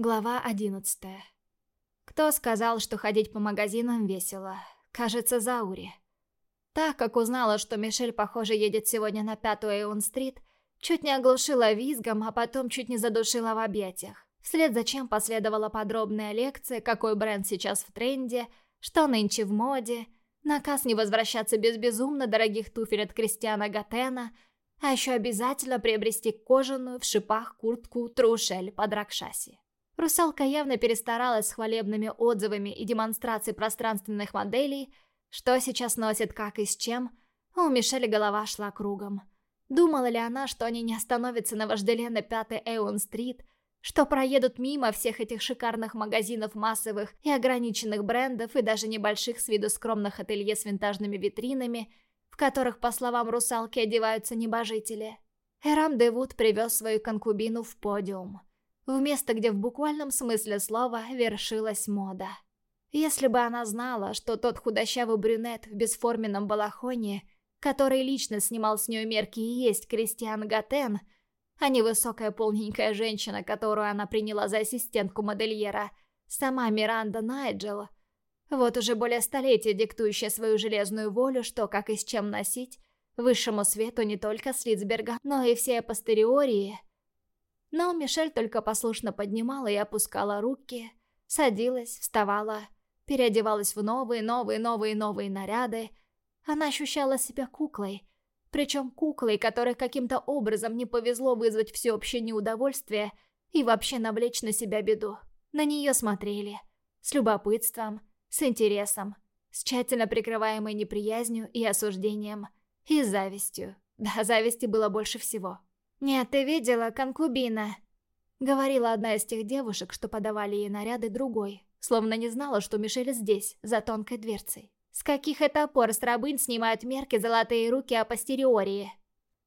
Глава одиннадцатая. Кто сказал, что ходить по магазинам весело? Кажется, Заури. Так как узнала, что Мишель, похоже, едет сегодня на пятую Эйон-стрит, чуть не оглушила визгом, а потом чуть не задушила в объятиях. Вслед за чем последовала подробная лекция, какой бренд сейчас в тренде, что нынче в моде, наказ не возвращаться без безумно дорогих туфель от Кристиана Гатена, а еще обязательно приобрести кожаную в шипах куртку Трушель под Ракшаси. Русалка явно перестаралась с хвалебными отзывами и демонстрацией пространственных моделей, что сейчас носит как и с чем, а у Мишели голова шла кругом. Думала ли она, что они не остановятся на вожделенной пятой Эон-стрит, что проедут мимо всех этих шикарных магазинов массовых и ограниченных брендов и даже небольших с виду скромных ателье с винтажными витринами, в которых, по словам русалки, одеваются небожители. Эрам Девуд привез свою конкубину в подиум в место, где в буквальном смысле слова вершилась мода. Если бы она знала, что тот худощавый брюнет в бесформенном балахоне, который лично снимал с нее мерки и есть Кристиан Гатен, а не высокая полненькая женщина, которую она приняла за ассистентку модельера, сама Миранда Найджел, вот уже более столетия диктующая свою железную волю, что как и с чем носить, высшему свету не только Слицберга, но и все апостериории – но Мишель только послушно поднимала и опускала руки, садилась, вставала, переодевалась в новые, новые, новые, новые наряды. Она ощущала себя куклой, причем куклой, которой каким-то образом не повезло вызвать всеобщее неудовольствие и вообще навлечь на себя беду. На нее смотрели. С любопытством, с интересом, с тщательно прикрываемой неприязнью и осуждением, и завистью. Да, зависти было больше всего. «Нет, ты видела, конкубина?» Говорила одна из тех девушек, что подавали ей наряды другой, словно не знала, что Мишель здесь, за тонкой дверцей. «С каких это пор с рабынь снимают мерки золотые руки о постериории?»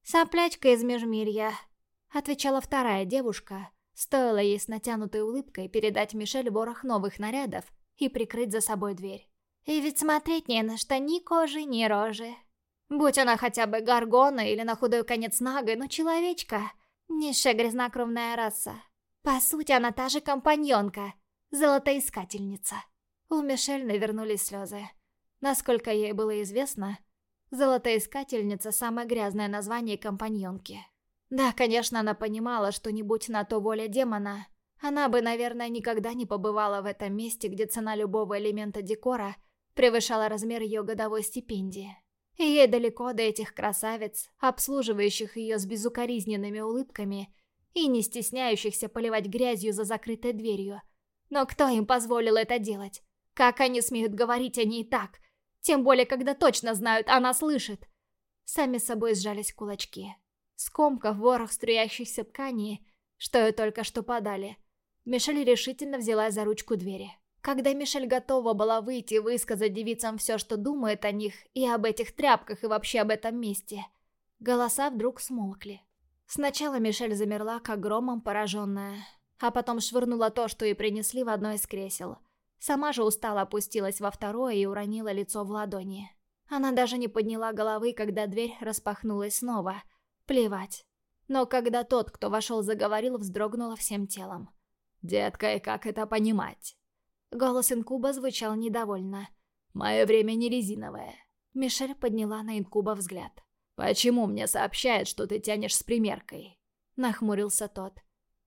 «Соплячка из межмирья», — отвечала вторая девушка. Стоило ей с натянутой улыбкой передать Мишель ворох новых нарядов и прикрыть за собой дверь. «И ведь смотреть не на что ни кожи, ни рожи. Будь она хотя бы Гаргона или на худой конец Нага, но человечка — низшая грязнокровная раса. По сути, она та же компаньонка, золотоискательница. У Мишель навернулись слезы. Насколько ей было известно, золотоискательница — самое грязное название компаньонки. Да, конечно, она понимала, что не будь на то воля демона, она бы, наверное, никогда не побывала в этом месте, где цена любого элемента декора превышала размер ее годовой стипендии. Ей далеко до этих красавиц, обслуживающих ее с безукоризненными улыбками и не стесняющихся поливать грязью за закрытой дверью. Но кто им позволил это делать? Как они смеют говорить о ней так? Тем более, когда точно знают, она слышит. Сами собой сжались кулачки. Скомкав ворох струящихся тканей, что ей только что подали, Мишель решительно взялась за ручку двери. Когда Мишель готова была выйти и высказать девицам все, что думает о них, и об этих тряпках, и вообще об этом месте, голоса вдруг смолкли. Сначала Мишель замерла, как громом пораженная, а потом швырнула то, что ей принесли в одно из кресел. Сама же устало опустилась во второе и уронила лицо в ладони. Она даже не подняла головы, когда дверь распахнулась снова. Плевать. Но когда тот, кто вошел, заговорил, вздрогнула всем телом. «Детка, и как это понимать?» Голос инкуба звучал недовольно. «Мое время не резиновое». Мишель подняла на инкуба взгляд. «Почему мне сообщают, что ты тянешь с примеркой?» Нахмурился тот.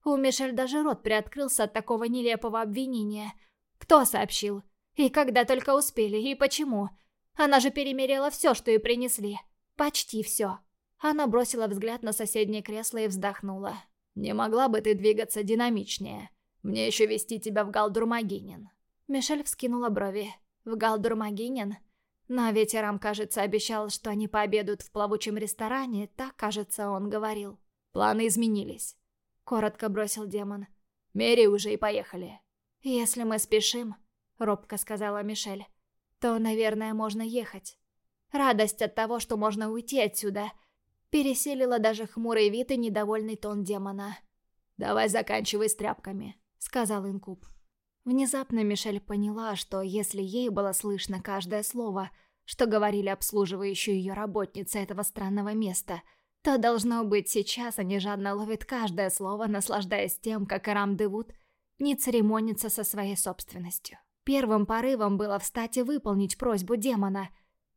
У Мишель даже рот приоткрылся от такого нелепого обвинения. «Кто сообщил? И когда только успели? И почему? Она же перемерила все, что ей принесли. Почти все». Она бросила взгляд на соседнее кресло и вздохнула. «Не могла бы ты двигаться динамичнее? Мне еще вести тебя в Галдурмагинин». Мишель вскинула брови. В Галдурмагинин? Но ветерам, кажется, обещал, что они пообедают в плавучем ресторане, так, кажется, он говорил. «Планы изменились», — коротко бросил демон. «Мери уже и поехали». «Если мы спешим», — робко сказала Мишель, — «то, наверное, можно ехать». Радость от того, что можно уйти отсюда, переселила даже хмурый вид и недовольный тон демона. «Давай заканчивай с тряпками», — сказал Инкуб. Внезапно Мишель поняла, что если ей было слышно каждое слово, что говорили обслуживающие ее работницы этого странного места, то, должно быть, сейчас они жадно ловят каждое слово, наслаждаясь тем, как Арам Девуд не церемониться со своей собственностью. Первым порывом было встать и выполнить просьбу демона,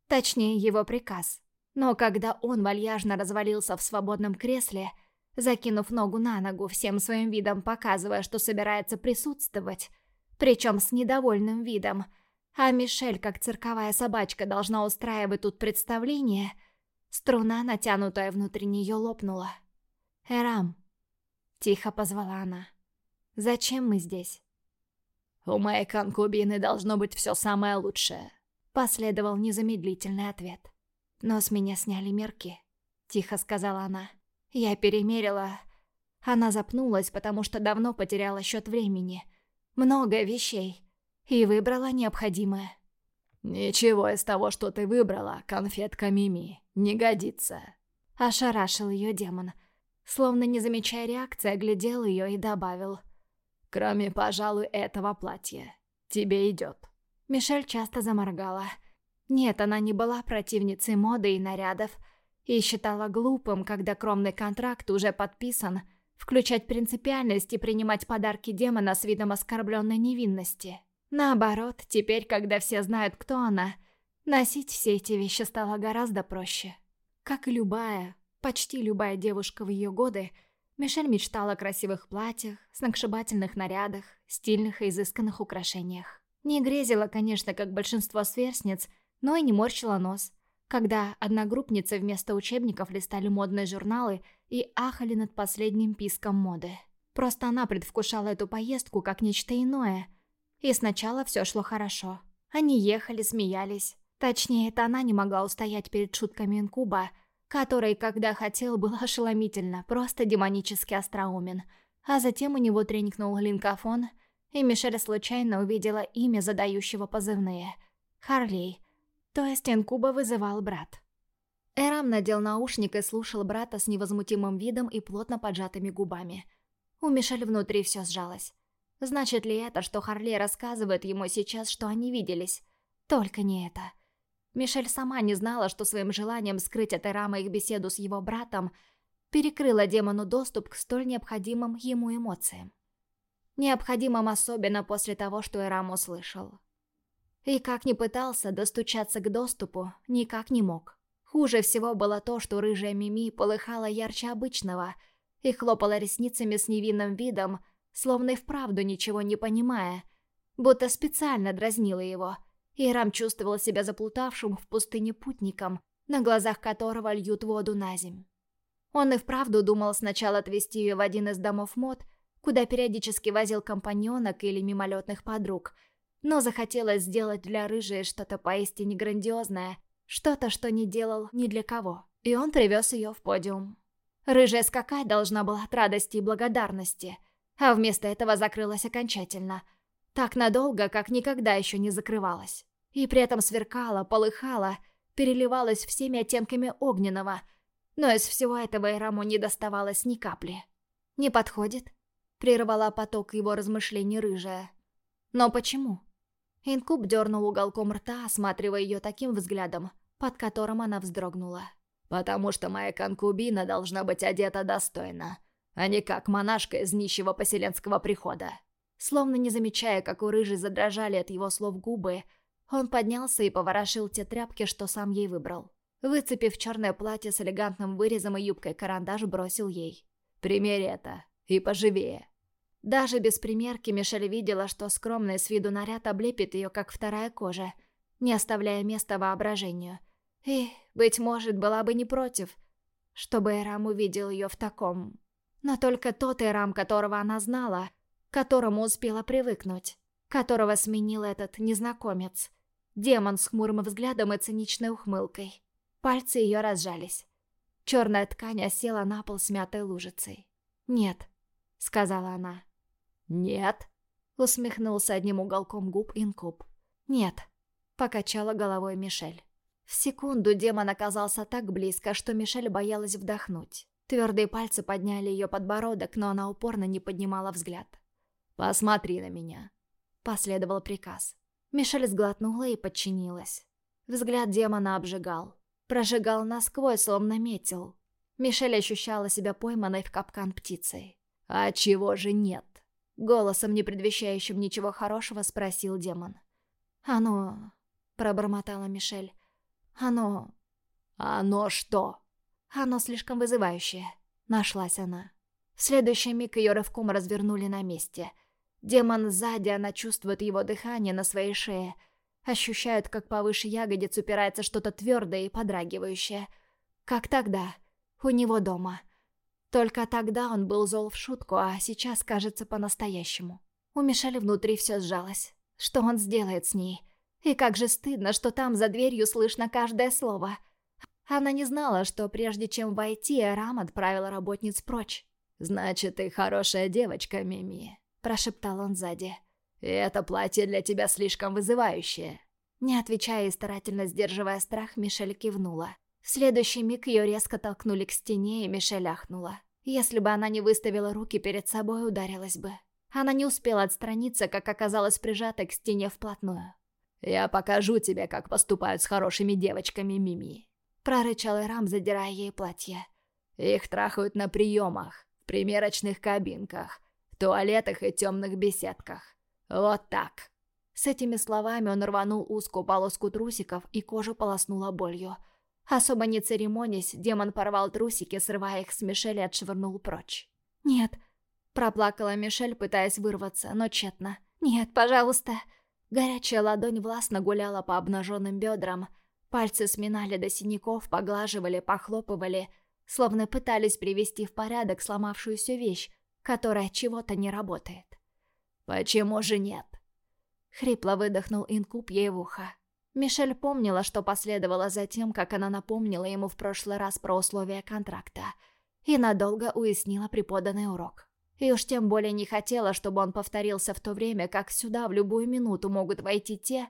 точнее его приказ. Но когда он вальяжно развалился в свободном кресле, закинув ногу на ногу, всем своим видом показывая, что собирается присутствовать, причем с недовольным видом, а Мишель, как цирковая собачка, должна устраивать тут представление, струна, натянутая внутри нее, лопнула. «Эрам», — тихо позвала она, — «зачем мы здесь?» «У моей конкубины должно быть все самое лучшее», — последовал незамедлительный ответ. «Но с меня сняли мерки», — тихо сказала она. Я перемерила... Она запнулась, потому что давно потеряла счет времени. Много вещей. И выбрала необходимое. «Ничего из того, что ты выбрала, конфетка Мими, не годится», — ошарашил ее демон. Словно не замечая реакции, оглядел ее и добавил. «Кроме, пожалуй, этого платья. Тебе идет». Мишель часто заморгала. Нет, она не была противницей моды и нарядов, и считала глупым, когда кромный контракт уже подписан, включать принципиальность и принимать подарки демона с видом оскорбленной невинности. Наоборот, теперь, когда все знают, кто она, носить все эти вещи стало гораздо проще. Как и любая, почти любая девушка в ее годы, Мишель мечтала о красивых платьях, сногсшибательных нарядах, стильных и изысканных украшениях. Не грезила, конечно, как большинство сверстниц, но и не морщила нос – когда одногруппницы вместо учебников листали модные журналы и ахали над последним писком моды. Просто она предвкушала эту поездку как нечто иное. И сначала все шло хорошо. Они ехали, смеялись. Точнее, это она не могла устоять перед шутками инкуба, который, когда хотел, был ошеломительно, просто демонически остроумен. А затем у него тренькнул линкофон, и Мишель случайно увидела имя задающего позывные. Харлей — то есть инкуба вызывал брат. Эрам надел наушник и слушал брата с невозмутимым видом и плотно поджатыми губами. У Мишель внутри все сжалось. Значит ли это, что Харлей рассказывает ему сейчас, что они виделись? Только не это. Мишель сама не знала, что своим желанием скрыть от Эрама их беседу с его братом перекрыла демону доступ к столь необходимым ему эмоциям. Необходимым особенно после того, что Эрам услышал. И как ни пытался достучаться к доступу, никак не мог. Хуже всего было то, что рыжая Мими полыхала ярче обычного и хлопала ресницами с невинным видом, словно и вправду ничего не понимая, будто специально дразнила его. И Рам чувствовал себя заплутавшим в пустыне путником, на глазах которого льют воду на земь. Он и вправду думал сначала отвезти ее в один из домов мод, куда периодически возил компаньонок или мимолетных подруг – но захотелось сделать для Рыжей что-то поистине грандиозное, что-то, что не делал ни для кого. И он привез ее в подиум. Рыжая скакать должна была от радости и благодарности, а вместо этого закрылась окончательно. Так надолго, как никогда еще не закрывалась. И при этом сверкала, полыхала, переливалась всеми оттенками огненного, но из всего этого Ираму не доставалось ни капли. «Не подходит?» — прервала поток его размышлений рыжая. «Но почему?» Инкуб дернул уголком рта, осматривая ее таким взглядом, под которым она вздрогнула. «Потому что моя конкубина должна быть одета достойно, а не как монашка из нищего поселенского прихода». Словно не замечая, как у рыжей задрожали от его слов губы, он поднялся и поворошил те тряпки, что сам ей выбрал. Выцепив черное платье с элегантным вырезом и юбкой-карандаш, бросил ей. «Примерь это, и поживее». Даже без примерки Мишель видела, что скромный с виду наряд облепит ее, как вторая кожа, не оставляя места воображению. И, быть может, была бы не против, чтобы Эрам увидел ее в таком. Но только тот Эрам, которого она знала, к которому успела привыкнуть, которого сменил этот незнакомец. Демон с хмурым взглядом и циничной ухмылкой. Пальцы ее разжались. Черная ткань осела на пол смятой лужицей. «Нет», — сказала она. «Нет», — усмехнулся одним уголком губ Инкуб. «Нет», — покачала головой Мишель. В секунду демон оказался так близко, что Мишель боялась вдохнуть. Твердые пальцы подняли ее подбородок, но она упорно не поднимала взгляд. «Посмотри на меня», — последовал приказ. Мишель сглотнула и подчинилась. Взгляд демона обжигал. Прожигал насквозь, словно метил. Мишель ощущала себя пойманной в капкан птицей. «А чего же нет?» Голосом, не предвещающим ничего хорошего, спросил демон. «Оно...» — пробормотала Мишель. «Оно...» «Оно что?» «Оно слишком вызывающее», — нашлась она. В следующий миг ее рывком развернули на месте. Демон сзади, она чувствует его дыхание на своей шее. Ощущает, как повыше ягодиц упирается что-то твердое и подрагивающее. Как тогда, у него дома. Только тогда он был зол в шутку, а сейчас кажется по-настоящему. У Мишели внутри все сжалось. Что он сделает с ней? И как же стыдно, что там за дверью слышно каждое слово. Она не знала, что прежде чем войти, Рам отправил работниц прочь. «Значит, ты хорошая девочка, Мими», — прошептал он сзади. «И это платье для тебя слишком вызывающее». Не отвечая и старательно сдерживая страх, Мишель кивнула. В следующий миг ее резко толкнули к стене, и Мишель ахнула. Если бы она не выставила руки перед собой, ударилась бы. Она не успела отстраниться, как оказалась прижата к стене вплотную. «Я покажу тебе, как поступают с хорошими девочками, Мими», — прорычал Ирам, задирая ей платье. «Их трахают на приемах, в примерочных кабинках, в туалетах и темных беседках. Вот так». С этими словами он рванул узкую полоску трусиков, и кожу полоснула болью — Особо не церемонясь, демон порвал трусики, срывая их с Мишель и отшвырнул прочь. «Нет», — проплакала Мишель, пытаясь вырваться, но тщетно. «Нет, пожалуйста». Горячая ладонь властно гуляла по обнаженным бедрам. Пальцы сминали до синяков, поглаживали, похлопывали, словно пытались привести в порядок сломавшуюся вещь, которая чего-то не работает. «Почему же нет?» Хрипло выдохнул инкуб ей в ухо. Мишель помнила, что последовало за тем, как она напомнила ему в прошлый раз про условия контракта, и надолго уяснила преподанный урок. И уж тем более не хотела, чтобы он повторился в то время, как сюда в любую минуту могут войти те,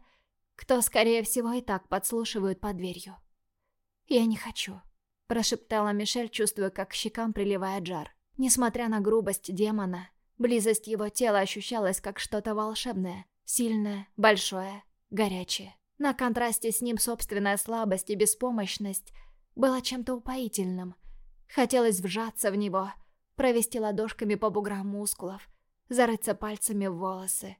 кто, скорее всего, и так подслушивают под дверью. «Я не хочу», – прошептала Мишель, чувствуя, как к щекам приливает жар. Несмотря на грубость демона, близость его тела ощущалась как что-то волшебное, сильное, большое, горячее. На контрасте с ним собственная слабость и беспомощность была чем-то упоительным. Хотелось вжаться в него, провести ладошками по буграм мускулов, зарыться пальцами в волосы,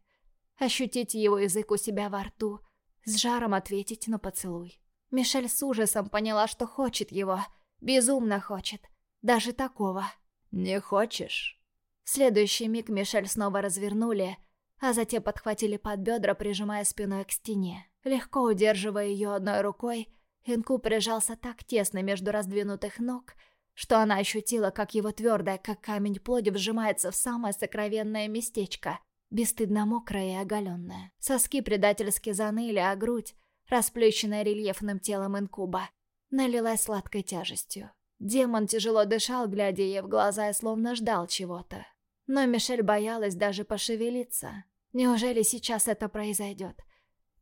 ощутить его язык у себя во рту, с жаром ответить на поцелуй. Мишель с ужасом поняла, что хочет его, безумно хочет, даже такого. «Не хочешь?» В следующий миг Мишель снова развернули, а затем подхватили под бедра, прижимая спиной к стене. Легко удерживая ее одной рукой, Инку прижался так тесно между раздвинутых ног, что она ощутила, как его твердая, как камень плоть, вжимается в самое сокровенное местечко, бесстыдно мокрая и оголенная. Соски предательски заныли, а грудь, расплющенная рельефным телом инкуба, налилась сладкой тяжестью. Демон тяжело дышал, глядя ей в глаза и словно ждал чего-то. Но Мишель боялась даже пошевелиться. Неужели сейчас это произойдет?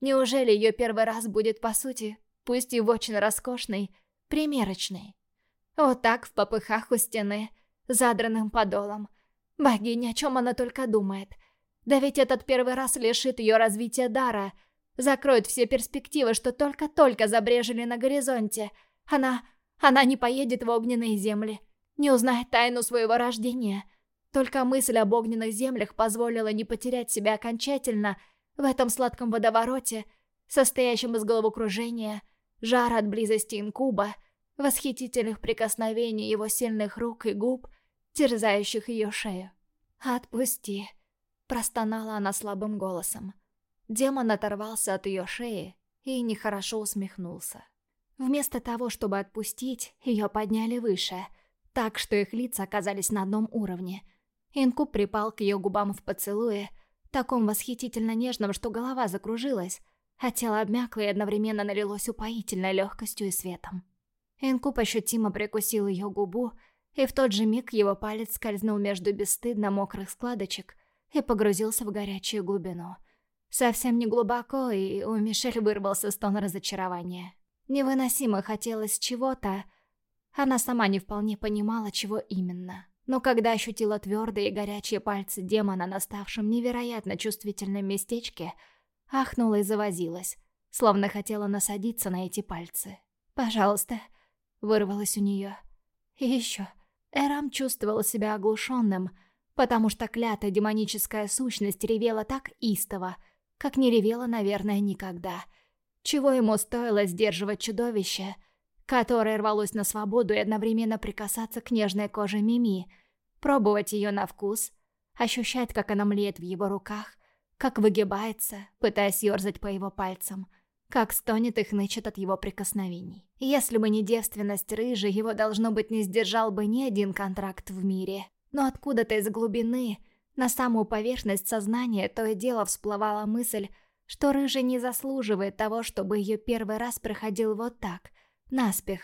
Неужели ее первый раз будет, по сути, пусть и в очень роскошной, примерочной? Вот так в попыхах у стены, задранным подолом. Богиня, о чем она только думает. Да ведь этот первый раз лишит ее развития дара, закроет все перспективы, что только-только забрежили на горизонте. Она... она не поедет в огненные земли, не узнает тайну своего рождения. Только мысль об огненных землях позволила не потерять себя окончательно — в этом сладком водовороте, состоящем из головокружения, жара от близости инкуба, восхитительных прикосновений его сильных рук и губ, терзающих ее шею. «Отпусти», — простонала она слабым голосом. Демон оторвался от ее шеи и нехорошо усмехнулся. Вместо того, чтобы отпустить, ее подняли выше, так что их лица оказались на одном уровне. Инкуб припал к ее губам в поцелуе, таком восхитительно нежном, что голова закружилась, а тело обмякло и одновременно налилось упоительной легкостью и светом. Инкуб ощутимо прикусил ее губу, и в тот же миг его палец скользнул между бесстыдно мокрых складочек и погрузился в горячую глубину. Совсем не глубоко, и у Мишель вырвался стон разочарования. Невыносимо хотелось чего-то, она сама не вполне понимала, чего именно. Но когда ощутила твердые и горячие пальцы демона на ставшем невероятно чувствительном местечке, ахнула и завозилась, словно хотела насадиться на эти пальцы. «Пожалуйста», — вырвалось у нее. И еще. Эрам чувствовал себя оглушенным, потому что клятая демоническая сущность ревела так истово, как не ревела, наверное, никогда. Чего ему стоило сдерживать чудовище, которое рвалось на свободу и одновременно прикасаться к нежной коже Мими, пробовать ее на вкус, ощущать, как она млеет в его руках, как выгибается, пытаясь ерзать по его пальцам, как стонет и хнычет от его прикосновений. Если бы не девственность рыжий, его, должно быть, не сдержал бы ни один контракт в мире. Но откуда-то из глубины, на самую поверхность сознания, то и дело всплывала мысль, что Рыжий не заслуживает того, чтобы ее первый раз проходил вот так, наспех,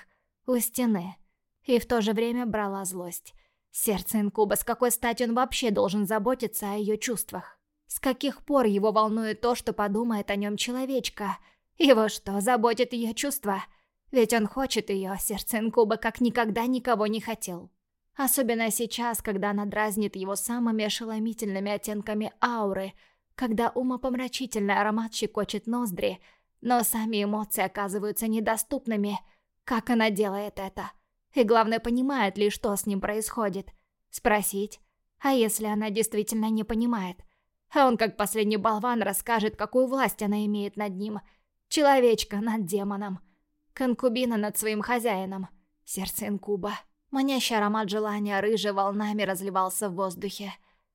у стены. И в то же время брала злость. Сердце инкуба, с какой стати он вообще должен заботиться о ее чувствах? С каких пор его волнует то, что подумает о нем человечка? Его что, заботит ее чувства? Ведь он хочет ее, сердце инкуба, как никогда никого не хотел. Особенно сейчас, когда она дразнит его самыми ошеломительными оттенками ауры, когда умопомрачительный аромат щекочет ноздри, но сами эмоции оказываются недоступными. Как она делает это? И главное, понимает ли, что с ним происходит? Спросить. А если она действительно не понимает? А он, как последний болван, расскажет, какую власть она имеет над ним. Человечка над демоном. Конкубина над своим хозяином. Сердце инкуба. Манящий аромат желания рыжей волнами разливался в воздухе.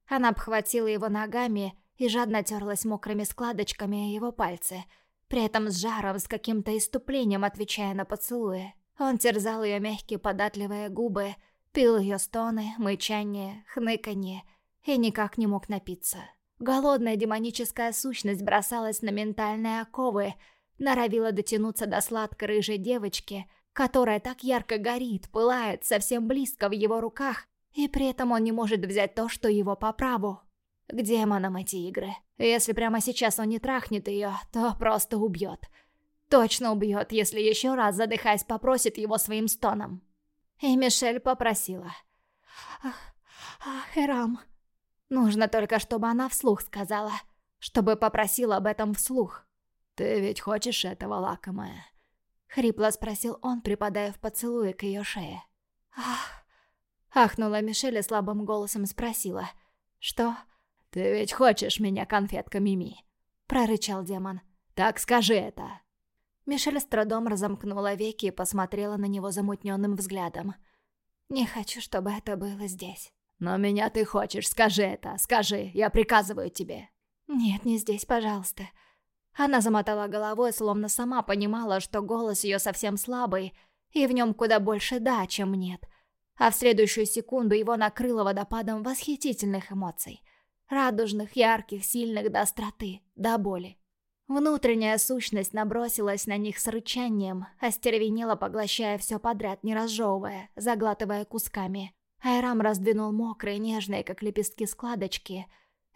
Она обхватила его ногами и жадно терлась мокрыми складочками его пальцы, при этом с жаром, с каким-то иступлением отвечая на поцелуи. Он терзал ее мягкие податливые губы, пил ее стоны, мычание, хныканье и никак не мог напиться. Голодная демоническая сущность бросалась на ментальные оковы, норовила дотянуться до сладкой рыжей девочки — которая так ярко горит, пылает совсем близко в его руках, и при этом он не может взять то, что его по праву. К демонам эти игры. Если прямо сейчас он не трахнет ее, то просто убьет. Точно убьет, если еще раз, задыхаясь, попросит его своим стоном. И Мишель попросила. «Ах, ах, Эрам, нужно только, чтобы она вслух сказала, чтобы попросила об этом вслух». «Ты ведь хочешь этого, лакомая?» Хрипло спросил он, припадая в поцелуе к ее шее. «Ах!» Ахнула Мишель и слабым голосом спросила. «Что?» «Ты ведь хочешь меня, конфетка Мими?» Прорычал демон. «Так скажи это!» Мишель с трудом разомкнула веки и посмотрела на него замутненным взглядом. «Не хочу, чтобы это было здесь». «Но меня ты хочешь, скажи это, скажи, я приказываю тебе». «Нет, не здесь, пожалуйста. Она замотала головой, словно сама понимала, что голос ее совсем слабый, и в нем куда больше «да», чем «нет». А в следующую секунду его накрыло водопадом восхитительных эмоций. Радужных, ярких, сильных до остроты, до боли. Внутренняя сущность набросилась на них с рычанием, остервенела, поглощая все подряд, не разжевывая, заглатывая кусками. Айрам раздвинул мокрые, нежные, как лепестки складочки,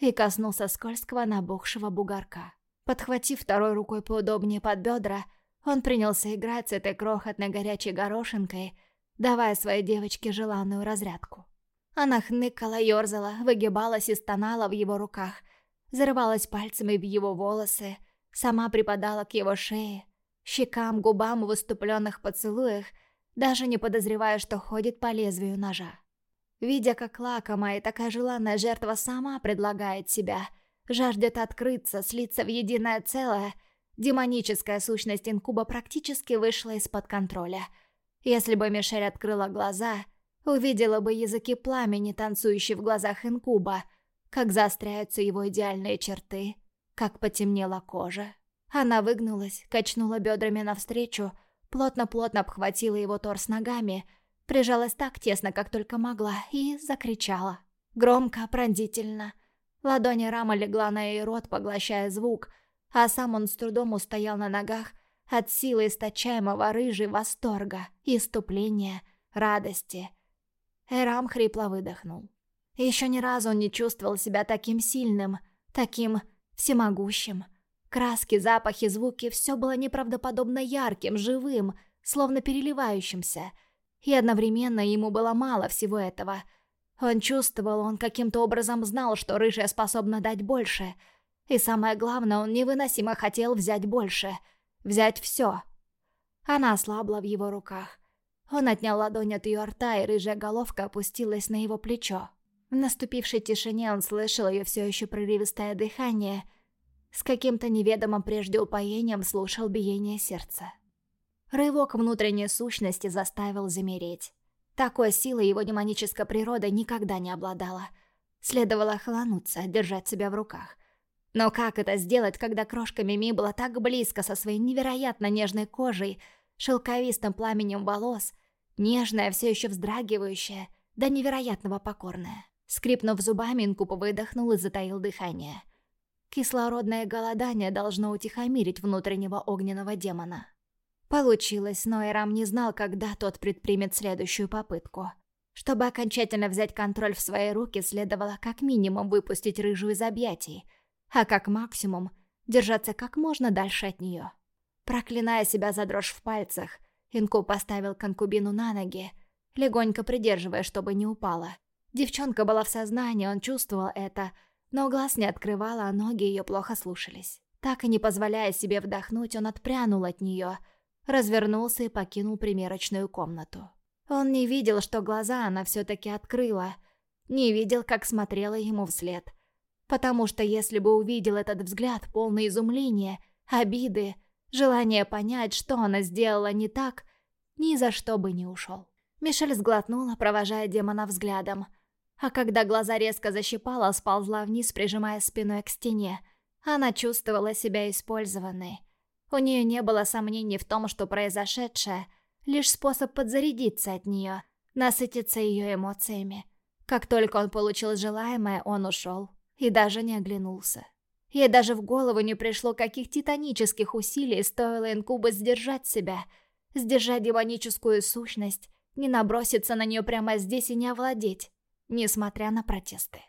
и коснулся скользкого набухшего бугорка. Подхватив второй рукой поудобнее под бедра, он принялся играть с этой крохотной горячей горошинкой, давая своей девочке желанную разрядку. Она хныкала, ерзала, выгибалась и стонала в его руках, зарывалась пальцами в его волосы, сама припадала к его шее, щекам, губам в выступленных поцелуях, даже не подозревая, что ходит по лезвию ножа. Видя, как лакомая и такая желанная жертва сама предлагает себя — жаждет открыться, слиться в единое целое, демоническая сущность инкуба практически вышла из-под контроля. Если бы Мишель открыла глаза, увидела бы языки пламени, танцующие в глазах инкуба, как заостряются его идеальные черты, как потемнела кожа. Она выгнулась, качнула бедрами навстречу, плотно-плотно обхватила его торс ногами, прижалась так тесно, как только могла, и закричала. Громко, пронзительно — Ладонь Рама легла на ее рот, поглощая звук, а сам он с трудом устоял на ногах от силы источаемого рыжей восторга, иступления, радости. Эрам хрипло выдохнул. Еще ни разу он не чувствовал себя таким сильным, таким всемогущим. Краски, запахи, звуки — все было неправдоподобно ярким, живым, словно переливающимся. И одновременно ему было мало всего этого — он чувствовал, он каким-то образом знал, что рыжая способна дать больше. И самое главное, он невыносимо хотел взять больше. Взять все. Она ослабла в его руках. Он отнял ладонь от ее рта, и рыжая головка опустилась на его плечо. В наступившей тишине он слышал ее все еще прерывистое дыхание, с каким-то неведомым прежде упоением слушал биение сердца. Рывок внутренней сущности заставил замереть. Такой силой его демоническая природа никогда не обладала. Следовало охлануться, держать себя в руках. Но как это сделать, когда крошка Мими была так близко со своей невероятно нежной кожей, шелковистым пламенем волос, нежная, все еще вздрагивающая, до невероятного покорная. Скрипнув зубами, Инкуб выдохнул и затаил дыхание. Кислородное голодание должно утихомирить внутреннего огненного демона. Получилось, но Эрам не знал, когда тот предпримет следующую попытку. Чтобы окончательно взять контроль в свои руки, следовало как минимум выпустить рыжую из объятий, а как максимум держаться как можно дальше от нее. Проклиная себя за дрожь в пальцах, Инку поставил конкубину на ноги, легонько придерживая, чтобы не упала. Девчонка была в сознании, он чувствовал это, но глаз не открывала, а ноги ее плохо слушались. Так и не позволяя себе вдохнуть, он отпрянул от нее, развернулся и покинул примерочную комнату. Он не видел, что глаза она все-таки открыла, не видел, как смотрела ему вслед. Потому что если бы увидел этот взгляд, полный изумления, обиды, желания понять, что она сделала не так, ни за что бы не ушел. Мишель сглотнула, провожая демона взглядом. А когда глаза резко защипала, сползла вниз, прижимая спиной к стене. Она чувствовала себя использованной. У нее не было сомнений в том, что произошедшее — лишь способ подзарядиться от нее, насытиться ее эмоциями. Как только он получил желаемое, он ушел и даже не оглянулся. Ей даже в голову не пришло, каких титанических усилий стоило инкуба сдержать себя, сдержать демоническую сущность, не наброситься на нее прямо здесь и не овладеть несмотря на протесты.